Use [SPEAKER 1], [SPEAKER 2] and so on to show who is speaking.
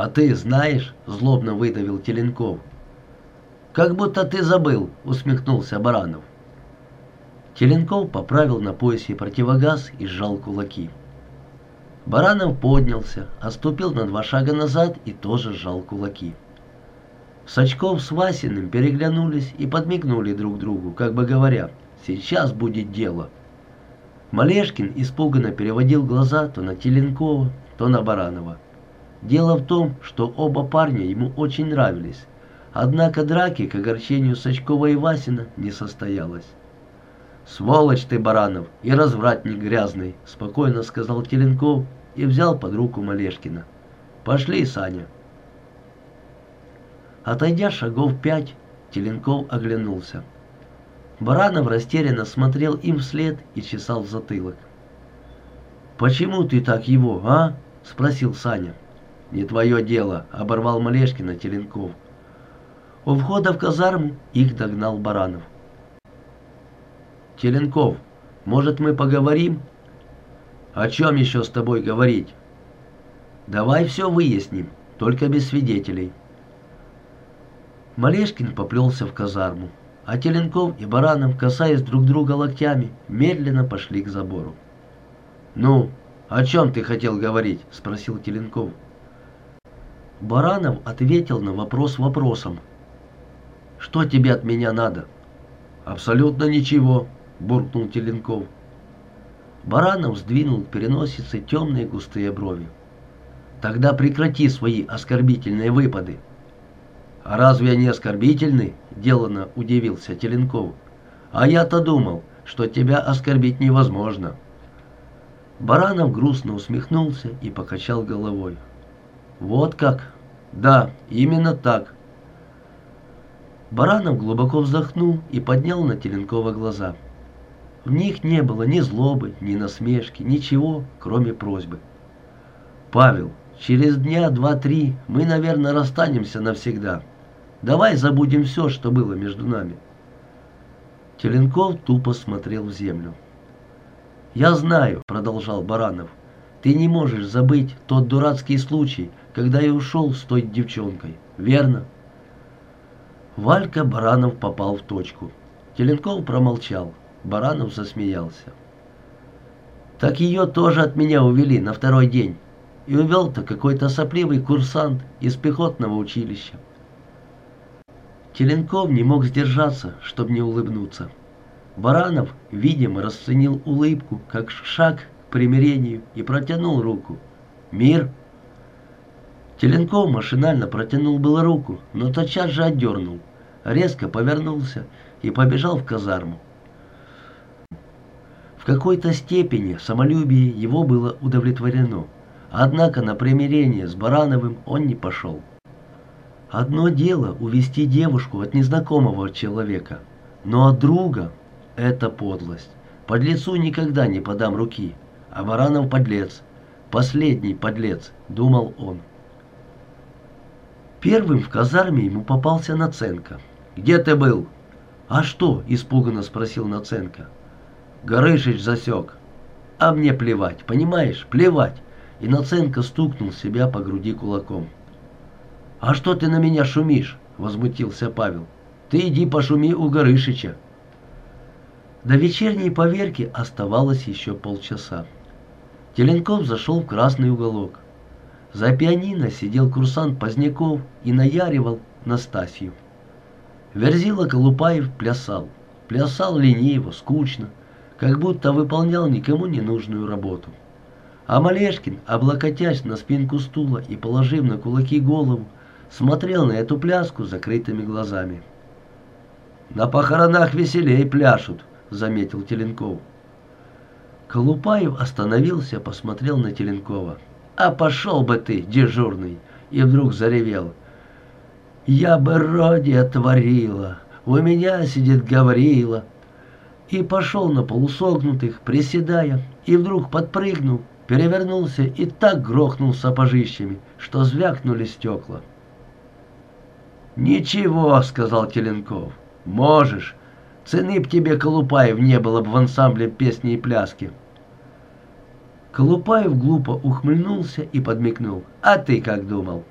[SPEAKER 1] «А ты знаешь?» — злобно выдавил Теленков. «Как будто ты забыл», — усмехнулся Баранов. Теленков поправил на поясе противогаз и сжал кулаки. Баранов поднялся, отступил на два шага назад и тоже сжал кулаки. Сачков с Васиным переглянулись и подмигнули друг другу, как бы говоря, «Сейчас будет дело». Малешкин испуганно переводил глаза то на Теленкова, то на Баранова. Дело в том, что оба парня ему очень нравились, однако драки к огорчению Сачкова и Васина не состоялось. «Сволочь ты, Баранов, и развратник грязный», — спокойно сказал Теленков и взял под руку Малешкина. «Пошли, Саня». Отойдя шагов пять, Теленков оглянулся. Баранов растерянно смотрел им вслед и чесал затылок. «Почему ты так его, а?» — спросил Саня. «Не твое дело», — оборвал Малешкина Теленков. У входа в казарму их догнал Баранов. «Теленков, может, мы поговорим?» «О чем еще с тобой говорить?» «Давай все выясним, только без свидетелей». Малешкин поплелся в казарму, а Теленков и Баранов, касаясь друг друга локтями, медленно пошли к забору. «Ну, о чем ты хотел говорить?» — спросил Теленков. Баранов ответил на вопрос вопросом. «Что тебе от меня надо?» «Абсолютно ничего», — буркнул Теленков. Баранов сдвинул к переносице темные густые брови. «Тогда прекрати свои оскорбительные выпады». «А разве они оскорбительны?» — делано удивился Теленков. «А я-то думал, что тебя оскорбить невозможно». Баранов грустно усмехнулся и покачал головой. «Вот как?» «Да, именно так». Баранов глубоко вздохнул и поднял на Теленкова глаза. В них не было ни злобы, ни насмешки, ничего, кроме просьбы. «Павел, через дня два-три мы, наверное, расстанемся навсегда. Давай забудем все, что было между нами». Теленков тупо смотрел в землю. «Я знаю», — продолжал Баранов, — «ты не можешь забыть тот дурацкий случай, когда я ушел с той девчонкой, верно?» Валька Баранов попал в точку. Теленков промолчал. Баранов засмеялся. Так ее тоже от меня увели на второй день. И увел-то какой-то сопливый курсант из пехотного училища. Теленков не мог сдержаться, чтобы не улыбнуться. Баранов, видимо, расценил улыбку как шаг примирению и протянул руку. «Мир!» Теленков машинально протянул было руку, но тотчас же отдернул, резко повернулся и побежал в казарму какой-то степени самолюбие его было удовлетворено, однако на примирение с Барановым он не пошел. Одно дело увести девушку от незнакомого человека, но от друга – это подлость. Подлецу никогда не подам руки, а Баранов подлец, последний подлец, думал он. Первым в казарме ему попался Наценко. «Где ты был?» «А что?» – испуганно спросил Наценко. Горышич засек. А мне плевать, понимаешь, плевать. И Наценко стукнул себя по груди кулаком. «А что ты на меня шумишь?» — возмутился Павел. «Ты иди пошуми у Горышича». До вечерней поверки оставалось еще полчаса. Теленков зашел в красный уголок. За пианино сидел курсант Поздняков и наяривал Настасью. Верзила Колупаев плясал. Плясал лениво, скучно как будто выполнял никому не нужную работу. А Малешкин, облокотясь на спинку стула и положив на кулаки голову, смотрел на эту пляску закрытыми глазами. «На похоронах веселей пляшут», — заметил Теленков. Колупаев остановился, посмотрел на Теленкова. «А пошел бы ты, дежурный!» И вдруг заревел. «Я бы роди отворила, у меня сидит Гаврила, и пошел на полусогнутых, приседая, и вдруг подпрыгнул, перевернулся и так грохнул сапожищами, что звякнули стекла. «Ничего», — сказал Теленков, — «можешь. Цены б тебе, Колупаев, не было бы в ансамбле песни и пляски». Колупаев глупо ухмыльнулся и подмигнул. «А ты как думал?»